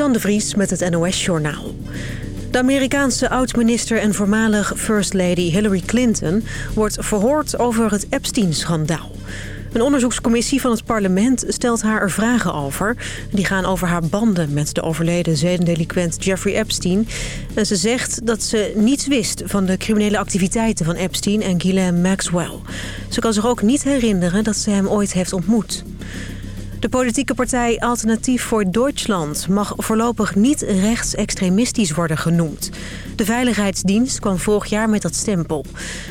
De Vries met het NOS Journaal. De Amerikaanse oud-minister en voormalig First Lady Hillary Clinton... wordt verhoord over het Epstein-schandaal. Een onderzoekscommissie van het parlement stelt haar er vragen over. Die gaan over haar banden met de overleden zedendeliquent Jeffrey Epstein. En ze zegt dat ze niets wist van de criminele activiteiten van Epstein en Ghislaine Maxwell. Ze kan zich ook niet herinneren dat ze hem ooit heeft ontmoet. De politieke partij Alternatief voor Duitsland mag voorlopig niet rechtsextremistisch worden genoemd. De Veiligheidsdienst kwam vorig jaar met dat stempel.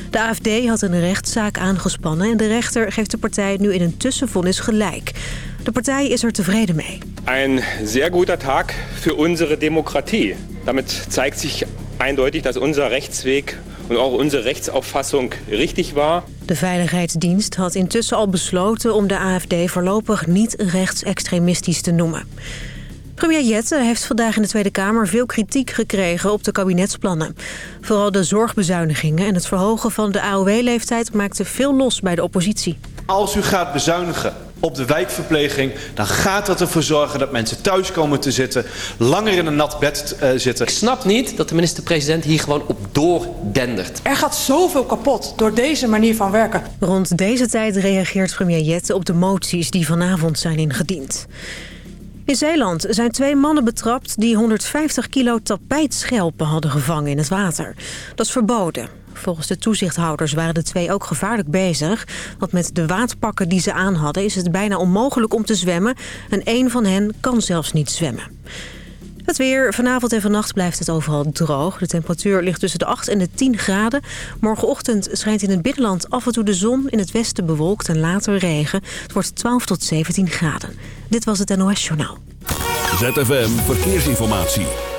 De AFD had een rechtszaak aangespannen en de rechter geeft de partij nu in een tussenvonnis gelijk. De partij is er tevreden mee. Een zeer goede Tag voor onze democratie. Damit zeigt zich eindeutig dat onze rechtsweg en ook onze rechtsauffassung richtig was. De Veiligheidsdienst had intussen al besloten om de AFD voorlopig niet rechtsextremistisch te noemen. Premier Jette heeft vandaag in de Tweede Kamer veel kritiek gekregen op de kabinetsplannen. Vooral de zorgbezuinigingen en het verhogen van de AOW-leeftijd maakten veel los bij de oppositie. Als u gaat bezuinigen op de wijkverpleging... dan gaat dat ervoor zorgen dat mensen thuis komen te zitten... langer in een nat bed uh, zitten. Ik snap niet dat de minister-president hier gewoon op doordendert. Er gaat zoveel kapot door deze manier van werken. Rond deze tijd reageert premier Jette op de moties die vanavond zijn ingediend. In Zeeland zijn twee mannen betrapt die 150 kilo tapijtschelpen hadden gevangen in het water. Dat is verboden. Volgens de toezichthouders waren de twee ook gevaarlijk bezig. Want met de waadpakken die ze aan hadden is het bijna onmogelijk om te zwemmen. En één van hen kan zelfs niet zwemmen. Het weer. Vanavond en vannacht blijft het overal droog. De temperatuur ligt tussen de 8 en de 10 graden. Morgenochtend schijnt in het binnenland af en toe de zon. In het westen bewolkt en later regen. Het wordt 12 tot 17 graden. Dit was het NOS Journaal. ZFM Verkeersinformatie.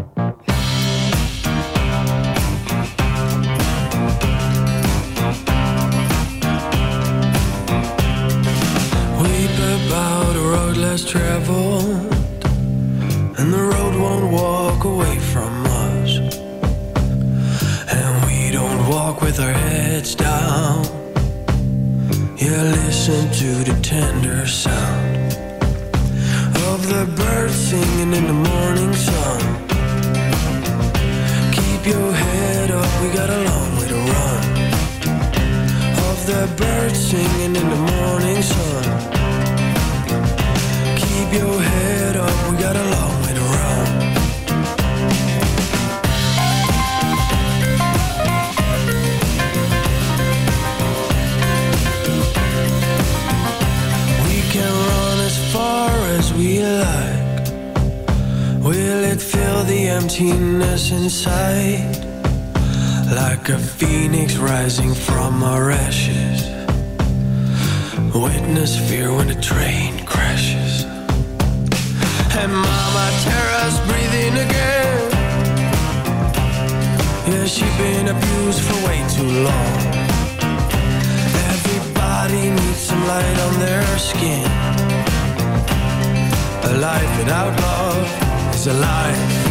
Less traveled And the road won't walk away from us. And we don't walk with our heads down. Yeah, listen to the tender sound Of the birds singing in the morning sun. Keep your head up, we got a long way to run. Of the birds singing in the morning sun your head up, we got a long way to run can run as far as we like. Will it fill the emptiness inside? Like a phoenix rising from our ashes. Witness fear when a train. And mama Tara's breathing again. Yeah, she's been abused for way too long. Everybody needs some light on their skin. A life without love is a life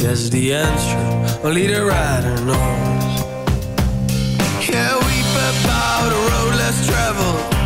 Yes, the answer only the rider knows. Yeah, weep about a road less traveled.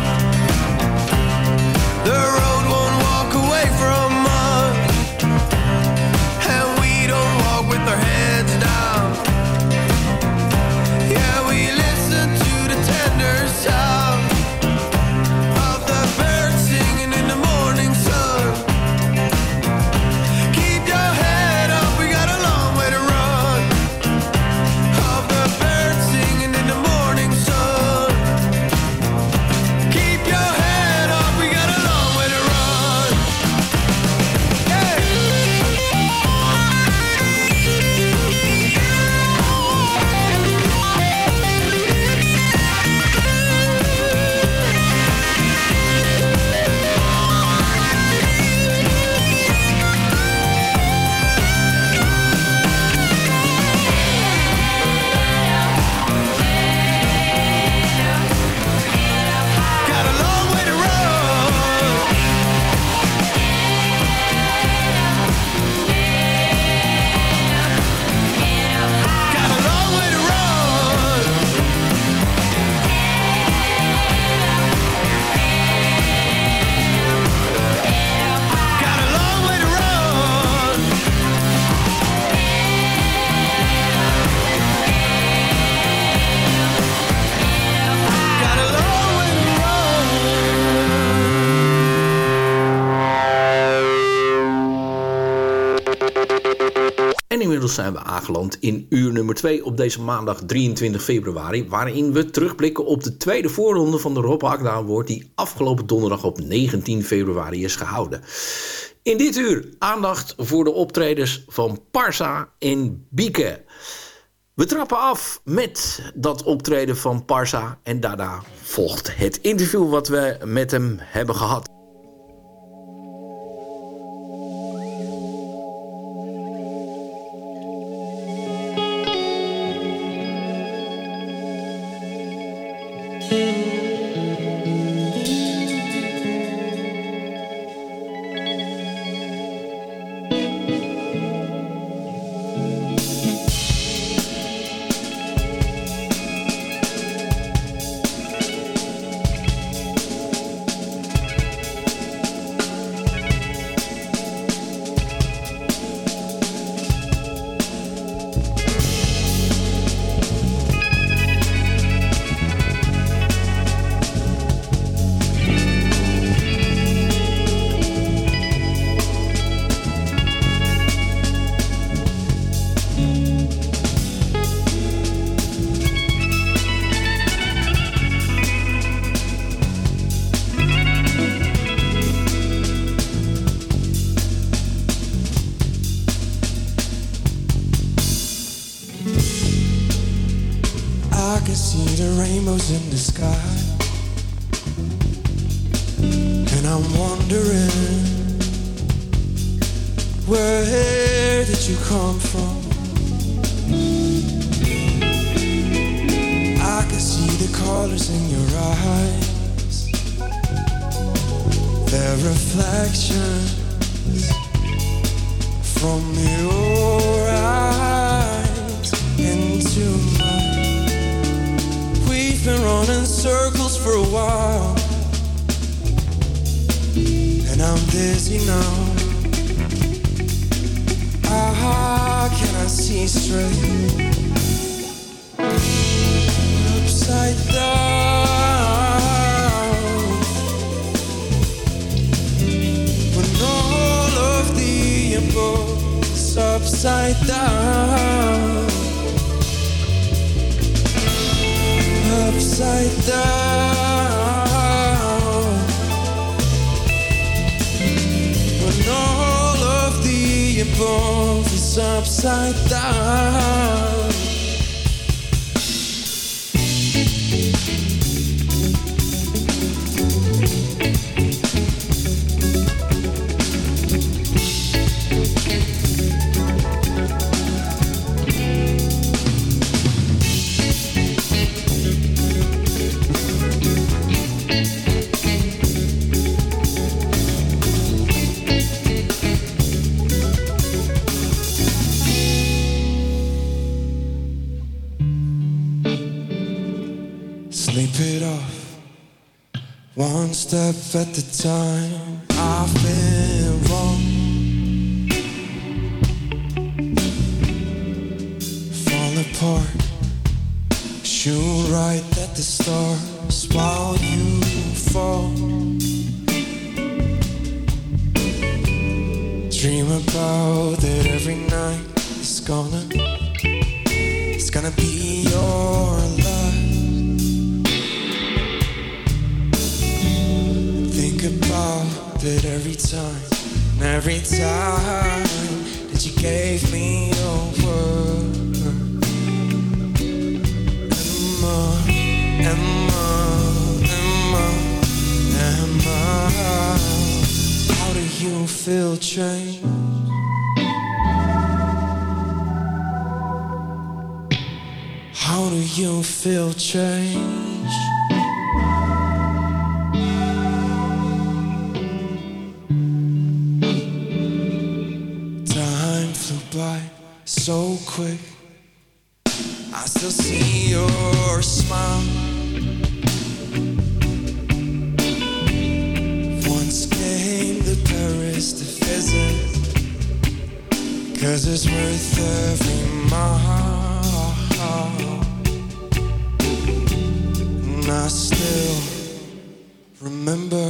In uur nummer 2 op deze maandag 23 februari. Waarin we terugblikken op de tweede voorronde van de Rob Award die afgelopen donderdag op 19 februari is gehouden. In dit uur aandacht voor de optredens van Parsa en Bieke. We trappen af met dat optreden van Parsa en daarna volgt het interview wat we met hem hebben gehad. At the time I still remember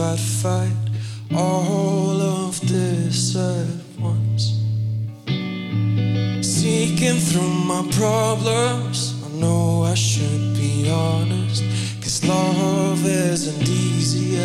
I'd fight all of this at once. Seeking through my problems, I know I should be honest. Cause love isn't easy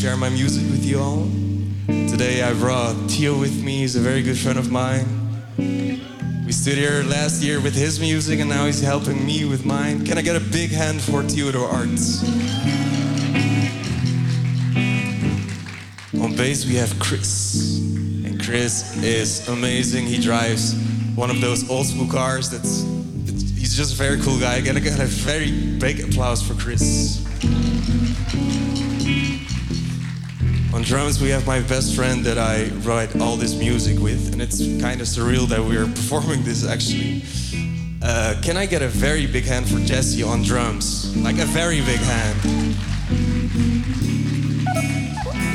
share my music with you all. Today I brought Tio with me, he's a very good friend of mine. We stood here last year with his music and now he's helping me with mine. Can I get a big hand for Theodore Arts? On bass we have Chris. And Chris is amazing. He drives one of those old school cars that's he's just a very cool guy. I Gotta get a very big applause for Chris. On drums, we have my best friend that I write all this music with, and it's kind of surreal that we're performing this actually. Uh, can I get a very big hand for Jesse on drums? Like a very big hand.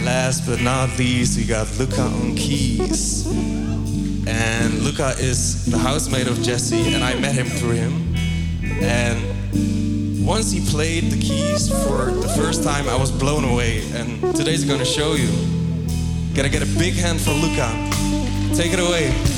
Last but not least, we got Luca on keys. And Luca is the housemate of Jesse, and I met him through him. And Once he played the keys for the first time, I was blown away. And today's gonna show you. Gotta get a big hand for Luca. Take it away.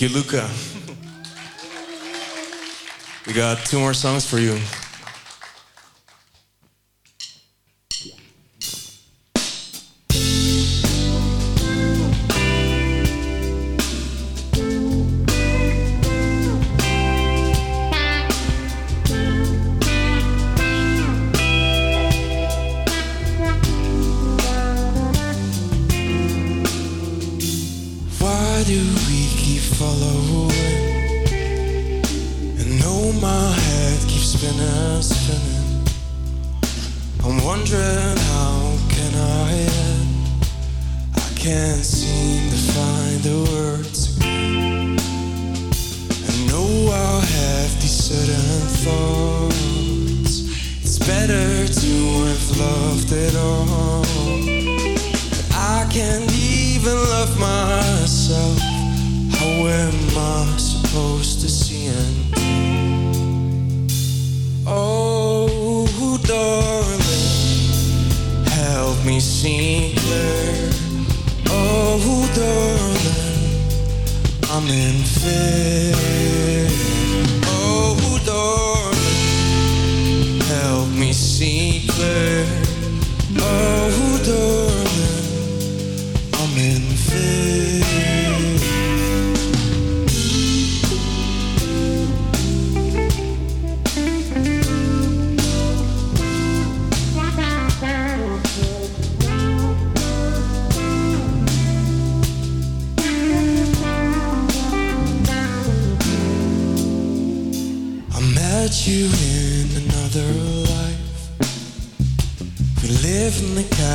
Thank you, Luca. we got two more songs for you. Supposed to see and Oh, darling, help me see clear. Oh, darling, I'm in fear. Oh, darling, help me see clear.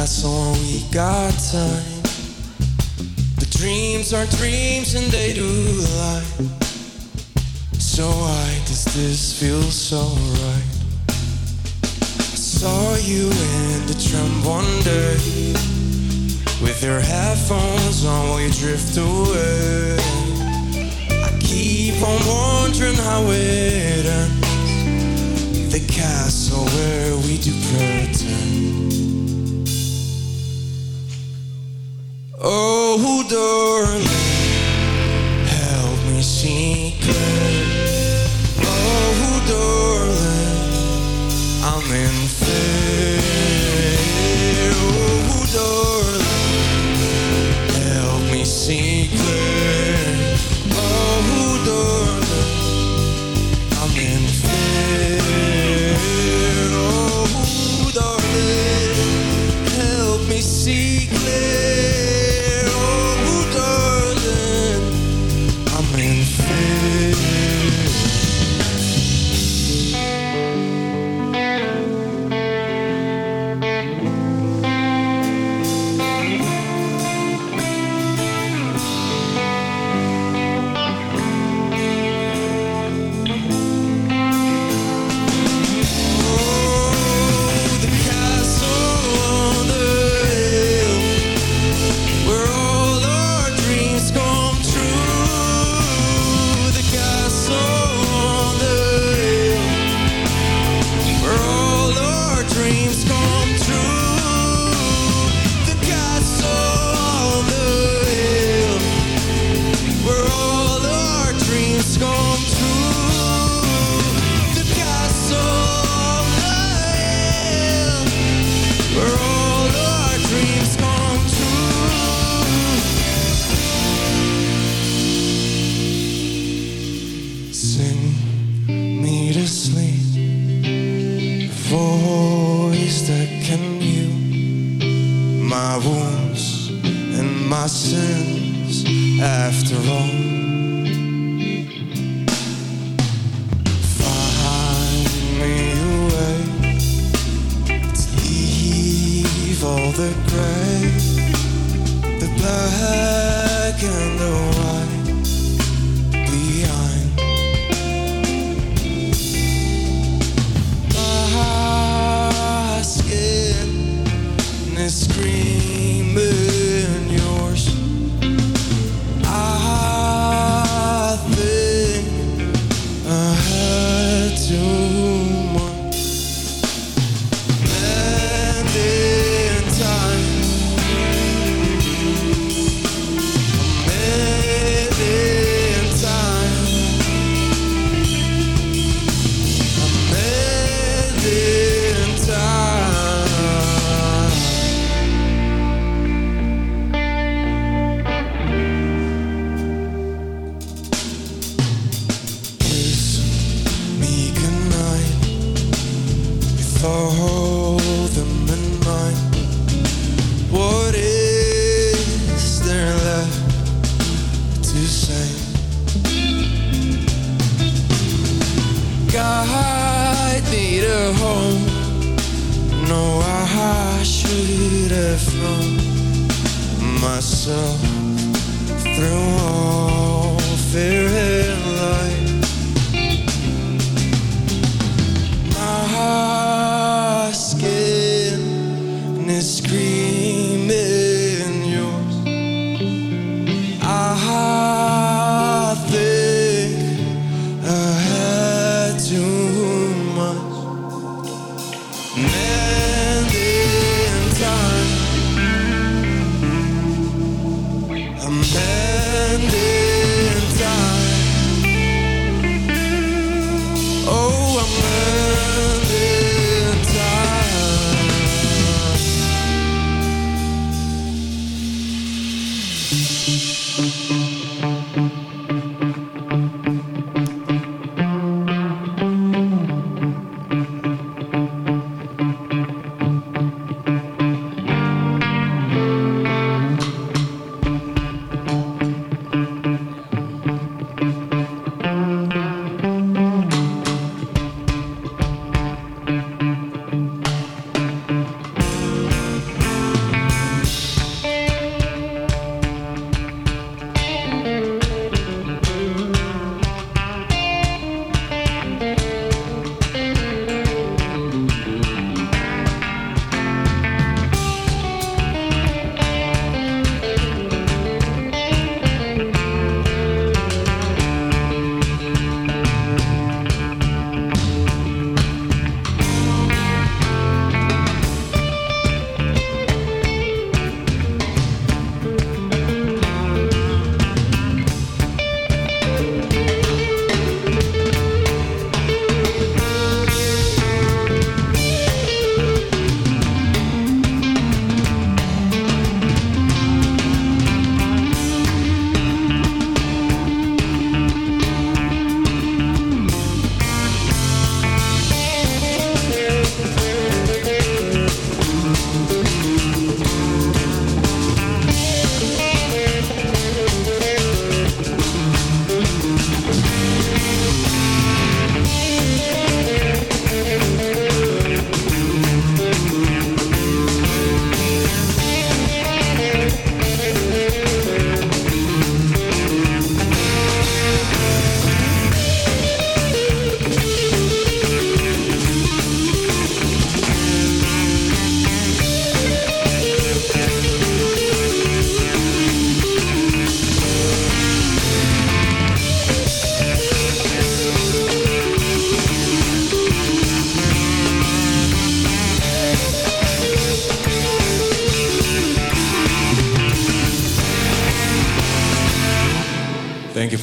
Castle and we got time. The dreams are dreams and they do lie. So why does this feel so right? I saw you in the tram one day with your headphones on while you drift away. I keep on wondering how it ends. The castle where we do pretend. Oh, darling,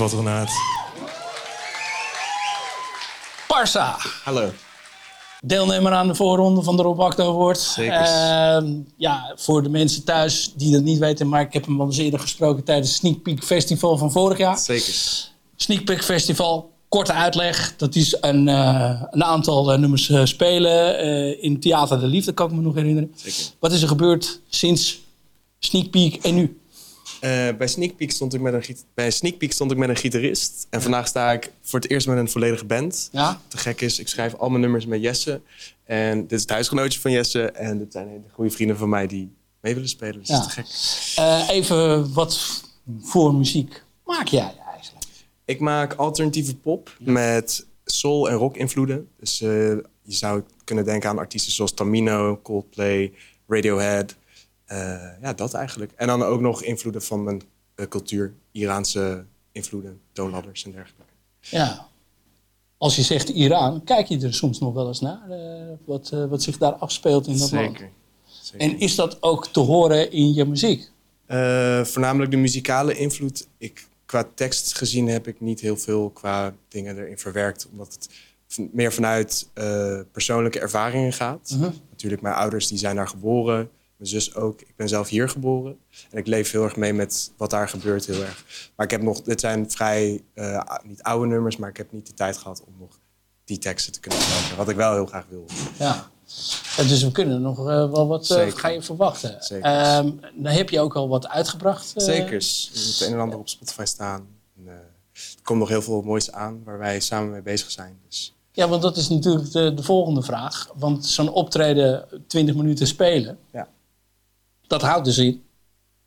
Patronaat. Parsa. Hallo. Deelnemer aan de voorronde van de Rob Acta Award. Zeker. Ehm, ja, voor de mensen thuis die dat niet weten, maar ik heb hem wel eens eerder gesproken tijdens het Sneak Peek Festival van vorig jaar. Zeker. Sneak Peek Festival, korte uitleg. Dat is een, eh, een aantal eh, nummers eh, spelen eh, in Theater de Liefde, kan ik me nog herinneren. Zeker. Wat is er gebeurd sinds Sneak Peek en nu? Eh, bij, Sneak Peek stond ik met een, bij Sneak Peek stond ik met een gitarist. En vandaag sta ik voor het eerst met een volledige band. Ja? Te gek is, ik schrijf al mijn nummers met Jesse. En dit is het huisgenootje van Jesse. En dit zijn hele goede vrienden van mij die mee willen spelen. Dus Ja. dat is te gek. Eh, even wat voor muziek maak jij eigenlijk? Ik maak alternatieve pop met soul- en rock-invloeden. Dus eh, je zou kunnen denken aan artiesten zoals Tamino, Coldplay, Radiohead. Eh, ja, dat eigenlijk. En dan ook nog invloeden van mijn eh, cultuur. Iraanse invloeden, toonladders en dergelijke. Ja. Als je zegt Iran, kijk je er soms nog wel eens naar? eh, wat, eh, wat zich daar afspeelt in dat land? Zeker. En is dat ook te horen in je muziek? Eh, voornamelijk de muzikale invloed. Ik, qua tekst gezien heb ik niet heel veel qua dingen erin verwerkt. Omdat het meer vanuit eh, persoonlijke ervaringen gaat. Mhm. Natuurlijk, mijn ouders die zijn daar geboren. Mijn zus ook. Ik ben zelf hier geboren. En ik leef heel erg mee met wat daar gebeurt heel erg. Maar ik heb nog, dit zijn vrij, eh, niet oude nummers, maar ik heb niet de tijd gehad om nog die teksten te kunnen schrijven. Wat ik wel heel graag wil. Ja. En dus we kunnen nog eh, wel wat eh, ga je verwachten. Zeker. Ehm, dan heb je ook al wat uitgebracht. Zeker. Er moet een en ander op Spotify staan. En, er komt nog heel veel moois aan waar wij samen mee bezig zijn. Dus Ja, want dat is natuurlijk de, de volgende vraag. Want zo'n optreden 20 minuten spelen, Ja. Dat houdt dus in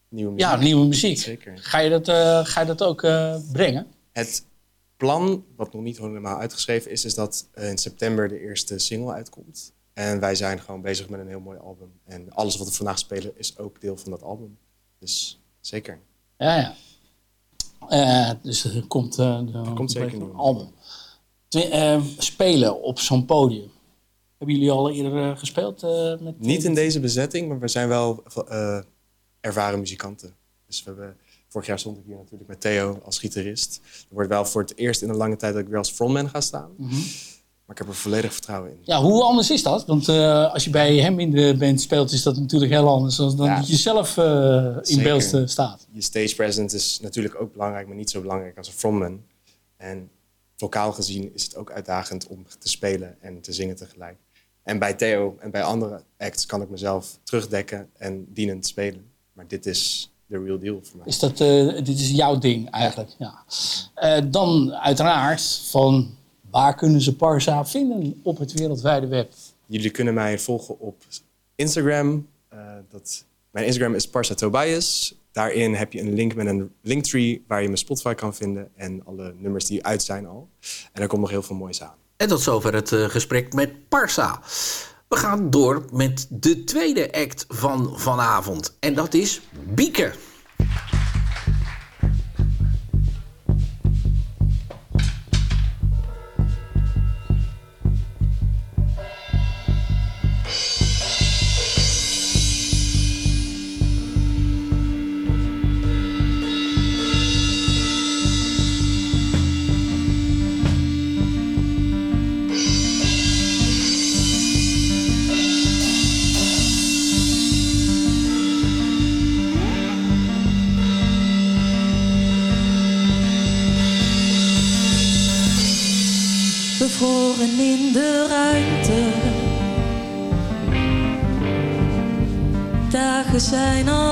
nieuwe muziek. ja, nieuwe muziek. Zeker. Ga je dat, eh, ga je dat ook eh, brengen? Het plan, wat nog niet helemaal uitgeschreven is, is dat eh, in september de eerste single uitkomt. En wij zijn gewoon bezig met een heel mooi album. En alles wat we vandaag spelen is ook deel van dat album. Dus zeker. Ja, ja. Dus er komt, eh er komt zeker een album. Spelen op zo'n podium. Hebben jullie al eerder eh, gespeeld? eh, met, Niet in deze bezetting, maar we zijn wel eh, ervaren muzikanten. Dus we hebben, vorig jaar stond ik hier natuurlijk met Theo als gitarist. Er wordt wel voor het eerst in een lange tijd dat ik weer als frontman ga staan. Mhm. Maar ik heb er volledig vertrouwen in. Ja, hoe anders is dat? Want eh, als je bij hem in de band speelt, is dat natuurlijk heel anders dan Ja. dat je zelf eh, in beeld eh, staat. Je stage presence is natuurlijk ook belangrijk, maar niet zo belangrijk als een frontman. En vocaal gezien is het ook uitdagend om te spelen en te zingen tegelijk. En bij Theo en bij andere acts kan ik mezelf terugdekken en dienend spelen. Maar dit is de real deal voor mij. Is dat, eh, dit is jouw ding eigenlijk. Ja. Eh, dan uiteraard van waar kunnen ze Parsa vinden op het wereldwijde web? Jullie kunnen mij volgen op Instagram. Eh, dat, mijn Instagram is Parsa Tobias. Daarin heb je een link met een linktree waar je mijn Spotify kan vinden en alle nummers die uit zijn al. En er komt nog heel veel moois aan. En tot zover het eh, gesprek met Parsa. We gaan door met de tweede act van vanavond. En dat is Bieke. Dagen zijn alleen.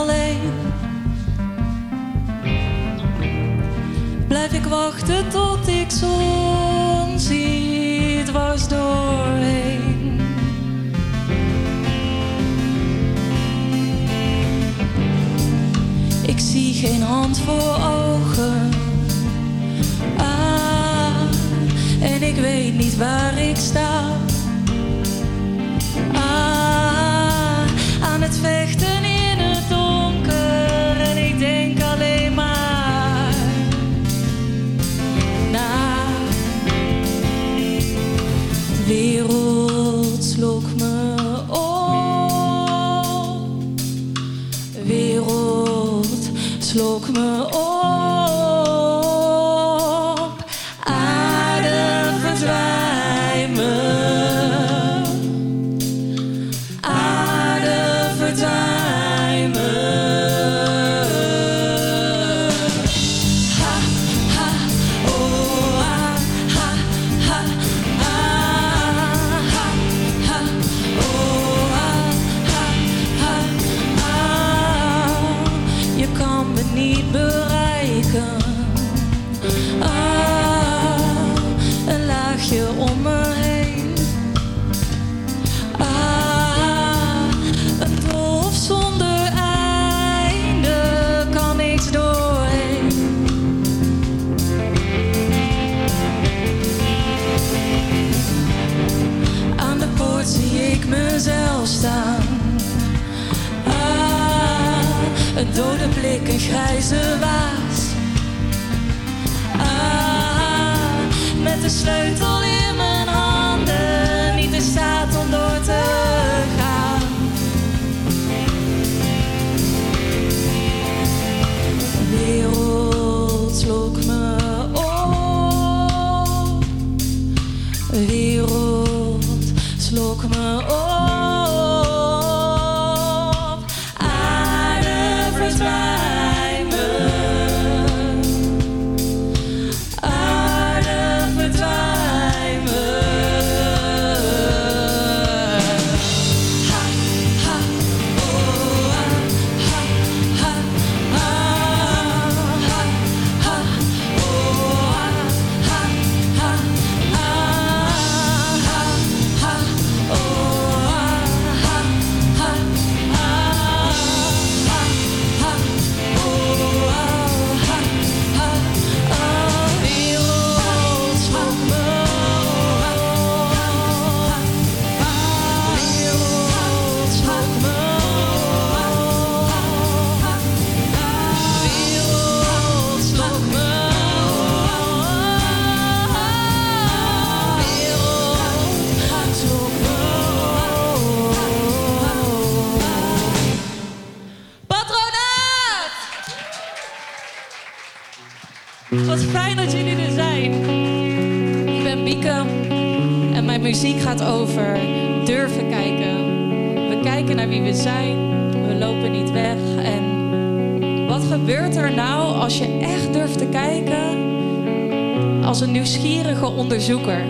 Een nieuwsgierige onderzoeker?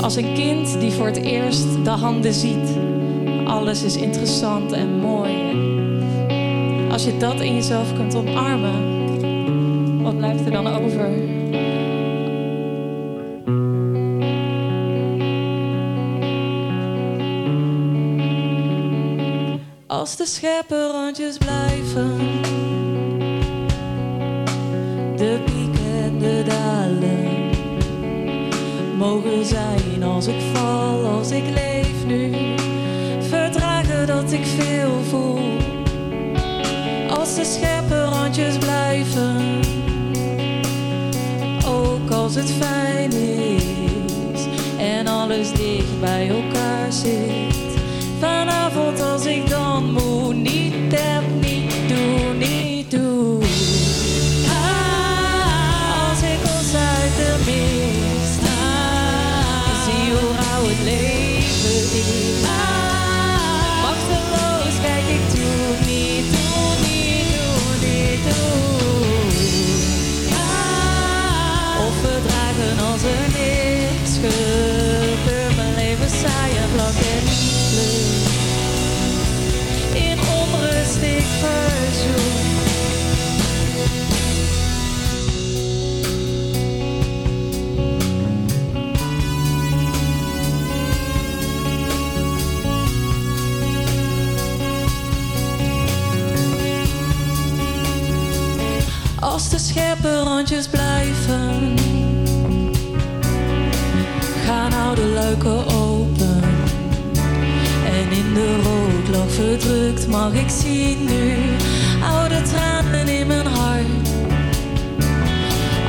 Als een kind die voor het eerst de handen ziet. Alles is interessant en mooi. Als je dat in jezelf kunt omarmen, wat blijft er dan over? Als de scherpe randjes blijven, mogen zijn als ik val, als ik leef nu. Verdragen dat ik veel voel. Als de scherpe randjes Als de scherpe randjes blijven, gaan oude luiken open. En in de roodlok verdrukt mag ik zien nu oude tranen in mijn hart.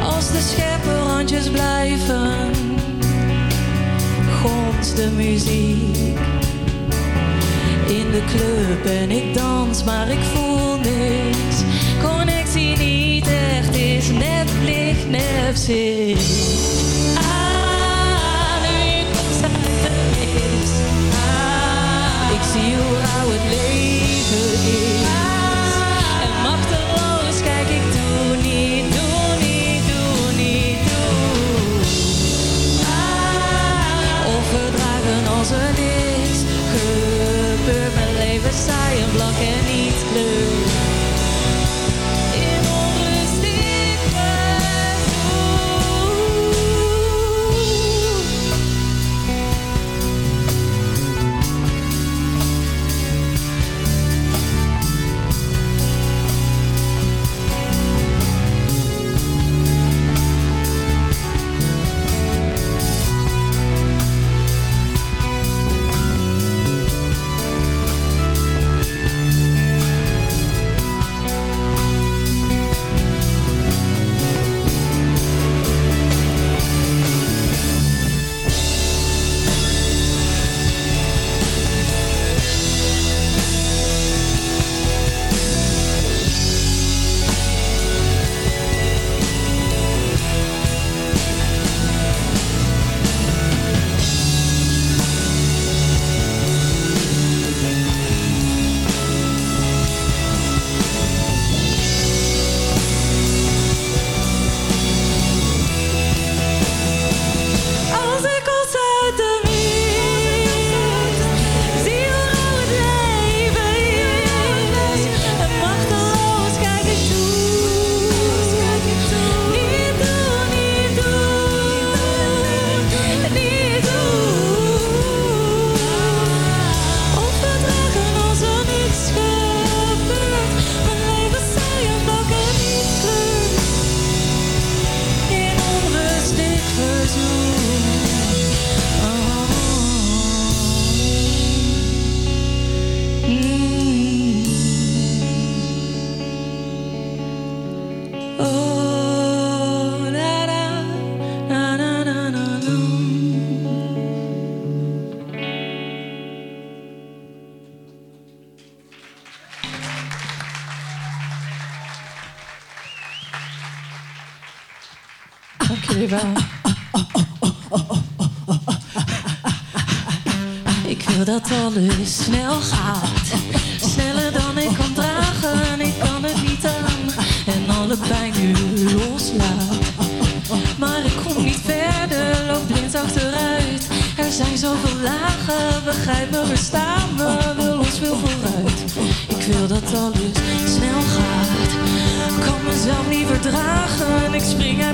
Als de scherpe randjes blijven, gonst de muziek. In de club en ik dans, maar ik voel echt is, net licht, net zit. Ah. Ah, ik zie hoe rauw het leven is.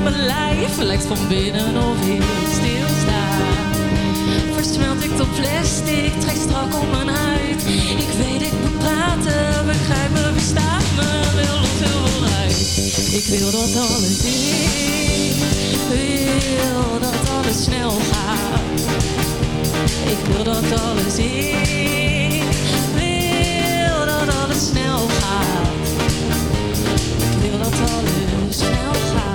mijn lijf lijkt van binnen of heel stilstaan. Versmelt ik tot plastic, trek strak om mijn huid. Ik weet, ik moet praten, begrijp me, bestaat me, wil nog veel vooruit. Ik wil dat alles ik wil dat alles snel gaat. Ik wil dat alles ik wil dat alles snel gaat. Ik wil dat alles snel gaat.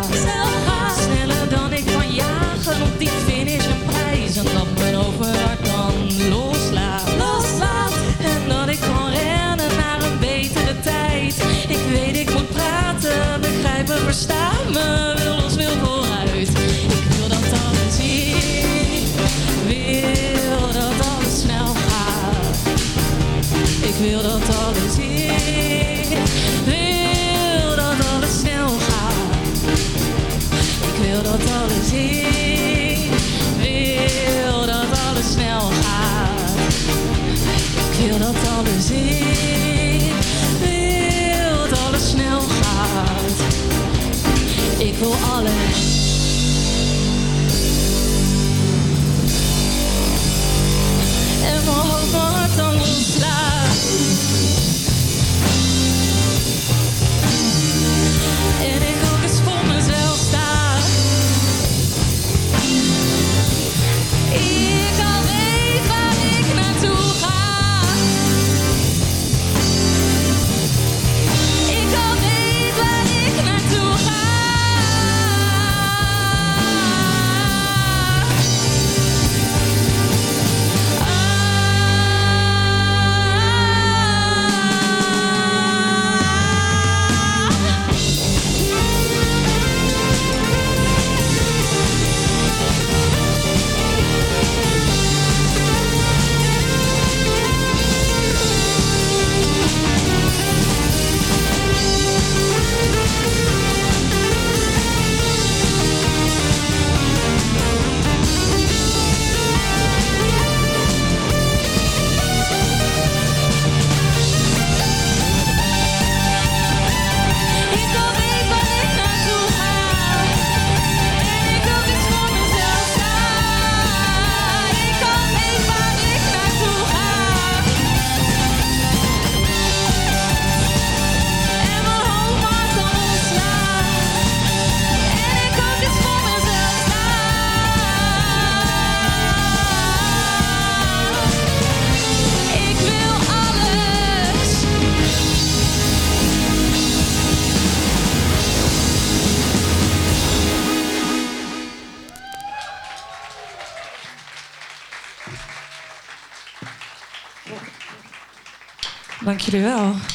for all of us. Incrível.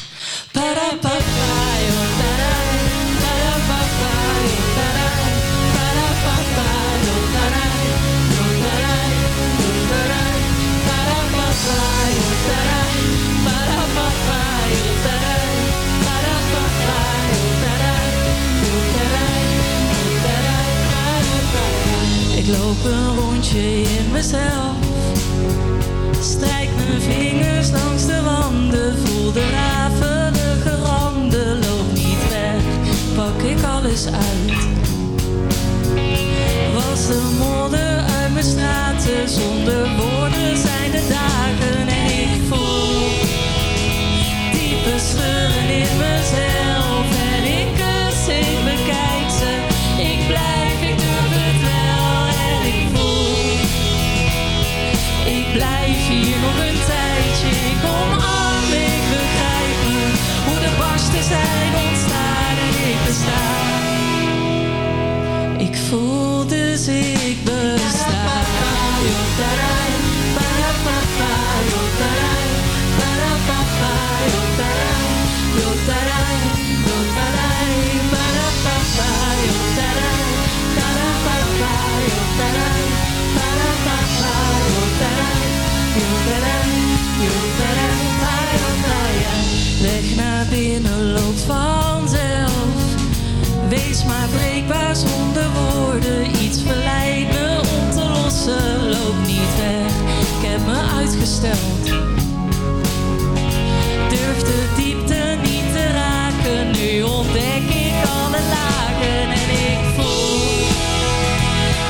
Durf de diepte niet te raken, nu ontdek ik alle lagen en ik voel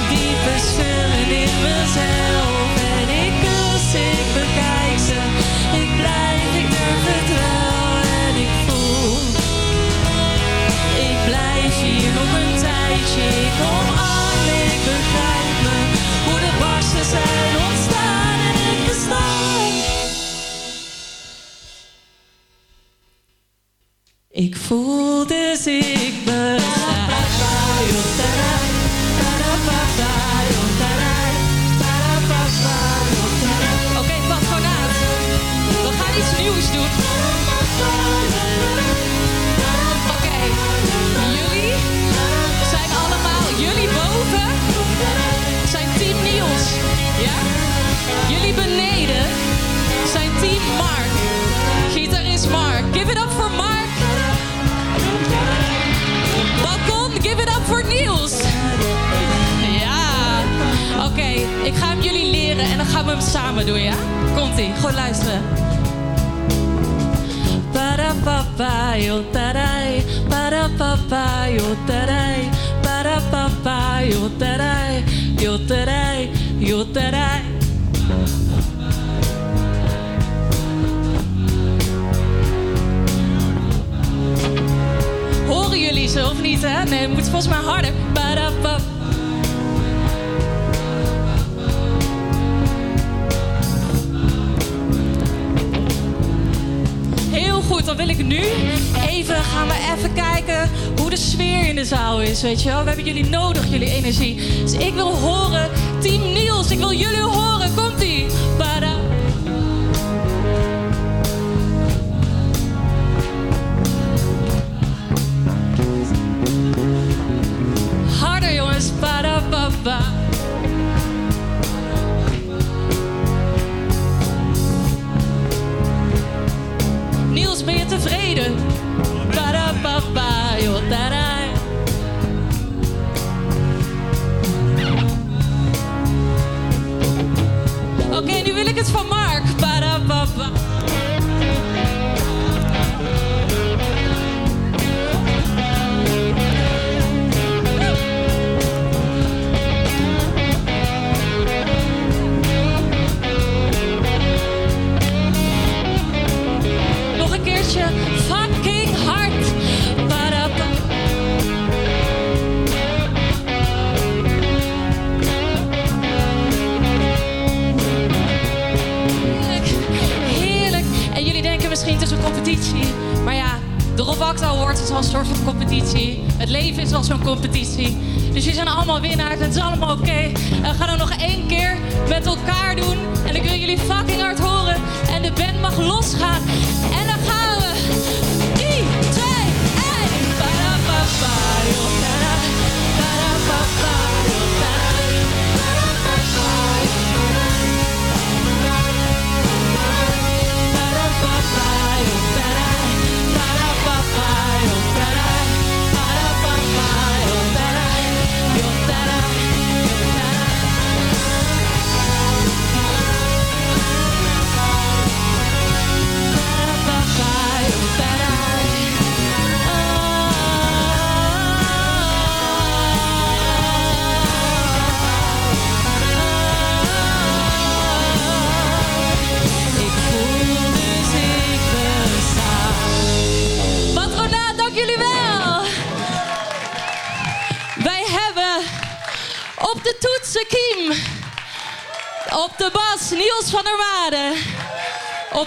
die verschillen in mezelf.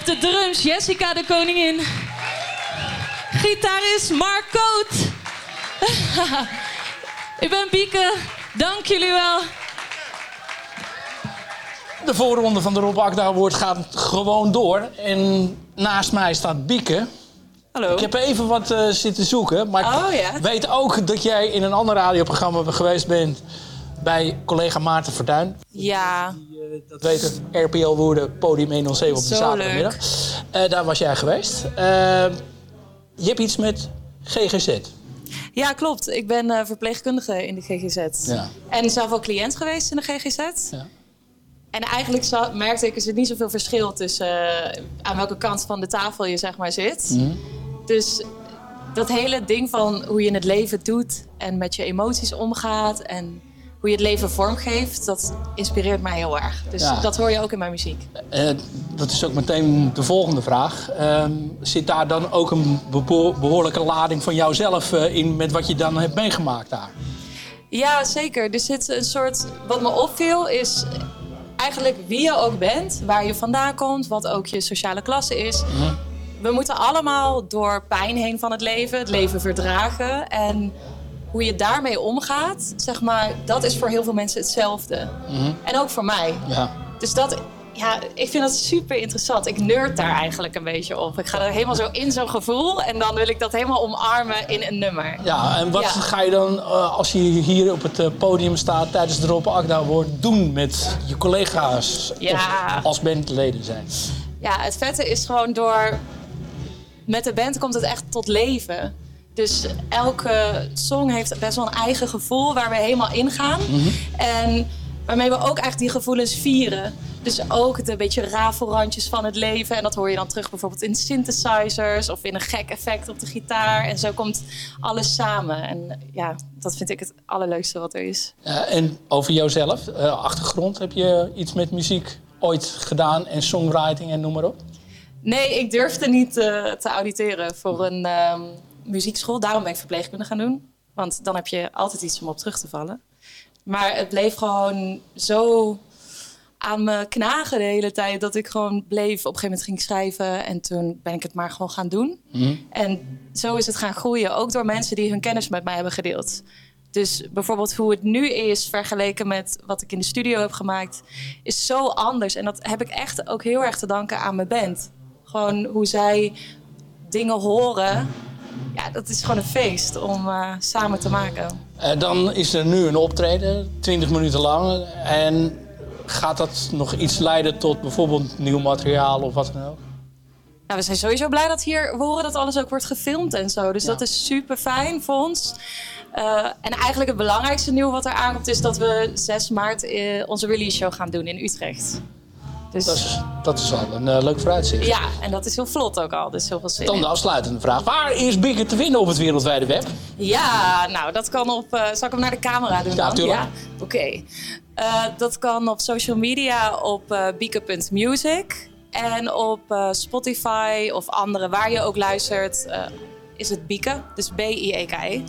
de drums Jessica de Koningin. Gitarist Marco. Ik ben Bieke. Dank jullie wel. De voorronde van de Rob wordt gaat gewoon door. En naast mij staat Bieke. Hallo. Ik heb even wat eh, zitten zoeken. Maar ik oh, weet ook dat jij in een ander radioprogramma geweest bent bij collega Maarten Verduin. Ja, Dat weet het RPL Woerden, podium 107 op de Zo zaterdagmiddag. Eh, daar was jij geweest. Eh, je hebt iets met GGZ. ja klopt. Ik ben eh, verpleegkundige in de GGZ. Ja. En zelf ook cliënt geweest in de GGZ. Ja. En eigenlijk merkte ik, er zit niet zoveel verschil tussen eh, aan welke kant van de tafel je zeg maar zit. Mhm. Dus dat hele ding van hoe je het leven doet en met je emoties omgaat en hoe je het leven vormgeeft, dat inspireert mij heel erg. Dus Ja. dat hoor je ook in mijn muziek. Eh, dat is ook meteen de volgende vraag. Ehm, zit daar dan ook een beho- behoorlijke lading van jouzelf eh, in met wat je dan hebt meegemaakt daar? Ja, zeker. Er zit een soort. Wat me opviel is eigenlijk wie je ook bent, waar je vandaan komt, wat ook je sociale klasse is. We moeten allemaal door pijn heen van het leven, het leven verdragen. En hoe je daarmee omgaat, zeg maar, dat is voor heel veel mensen hetzelfde. En ook voor mij. Ja. Dus dat, ja, ik vind dat super interessant. Ik nerd daar eigenlijk een beetje op. Ik ga er helemaal zo in zo'n gevoel en dan wil ik dat helemaal omarmen in een nummer. Ja, en wat Ja. ga je dan eh, als je hier op het eh, podium staat tijdens de Rob Akda wordt doen met je collega's Ja. of als bandleden zijn? Ja, het vette is gewoon door... Met de band komt het echt tot leven. Dus elke song heeft best wel een eigen gevoel waar we helemaal ingaan. En waarmee we ook echt die gevoelens vieren. Dus ook de beetje rafelrandjes van het leven. En dat hoor je dan terug bijvoorbeeld in synthesizers... of in een gek effect op de gitaar. En zo komt alles samen. En ja, dat vind ik het allerleukste wat er is. En over jouzelf, eh, achtergrond, heb je iets met muziek ooit gedaan en songwriting en noem maar op? Nee, ik durfde niet eh, te auditeren voor een ehm, muziekschool. Daarom ben ik verpleegkunde gaan doen. Want dan heb je altijd iets om op terug te vallen. Maar het bleef gewoon zo aan me knagen de hele tijd... dat ik gewoon bleef, op een gegeven moment ging schrijven... en toen ben ik het maar gewoon gaan doen. En zo is het gaan groeien, ook door mensen die hun kennis met mij hebben gedeeld. Dus bijvoorbeeld hoe het nu is vergeleken met wat ik in de studio heb gemaakt, is zo anders. En dat heb ik echt ook heel erg te danken aan mijn band. Gewoon hoe zij dingen horen. Ja, dat is gewoon een feest om eh, samen te maken. Eh, dan is er nu een optreden, 20 minuten lang. En gaat dat nog iets leiden tot bijvoorbeeld nieuw materiaal of wat dan ook? Nou, we zijn sowieso blij dat hier we horen dat alles ook wordt gefilmd en zo. Dus dat is super fijn voor ons. Eh, en eigenlijk het belangrijkste nieuw wat er aankomt is dat we 6 maart onze release show gaan doen in Utrecht. Dus Dat is, dat is wel een eh, leuk vooruitzicht. ja, en dat is heel vlot ook al. Dus heel veel zin Dan de afsluitende vraag. Waar is Bigger te winnen op het wereldwijde web? Ja, nou, dat kan op. eh, zal ik hem naar de camera doen? Ja, dan? tuurlijk. Oké. Eh, dat kan op social media op eh bieke.music. En op eh, Spotify of andere waar je ook luistert, eh, is het Bieke. Dus B-I-E-K-E.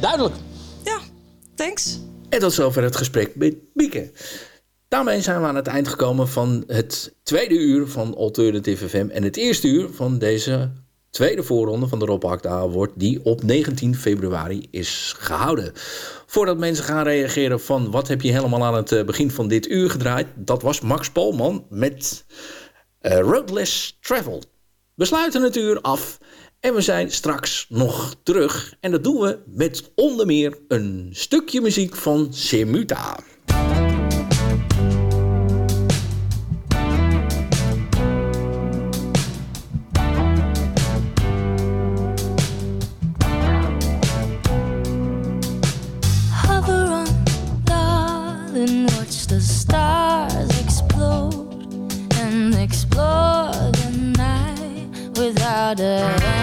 Duidelijk. Ja, thanks. En tot zover het gesprek met Bieke. Daarmee zijn we aan het eind gekomen van het tweede uur van Alternative FM. En het eerste uur van deze tweede voorronde van de Rob Akda Award... die op 19 februari is gehouden. Voordat mensen gaan reageren van... wat heb je helemaal aan het eh, begin van dit uur gedraaid... dat was Max Polman met eh, Roadless Travel. We sluiten het uur af en we zijn straks nog terug. En dat doen we met onder meer een stukje muziek van Semuta. powder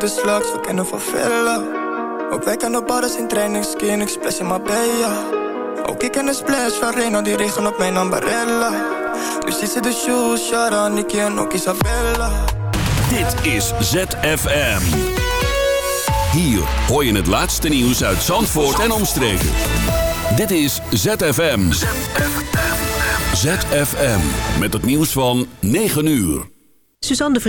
de slags, we kennen van villa. Ook wij kennen badders in training, skin, ik splash in Marbella. Ook ik ken de splash van Reno, die regen op mijn ambarella. Dus is de shoes, Shara, Nicky en ook Isabella. Dit is ZFM. Hier hoor je het laatste nieuws uit Zandvoort en omstreken. Dit is ZFM. ZFM. Met het nieuws van 9 uur. Suzanne de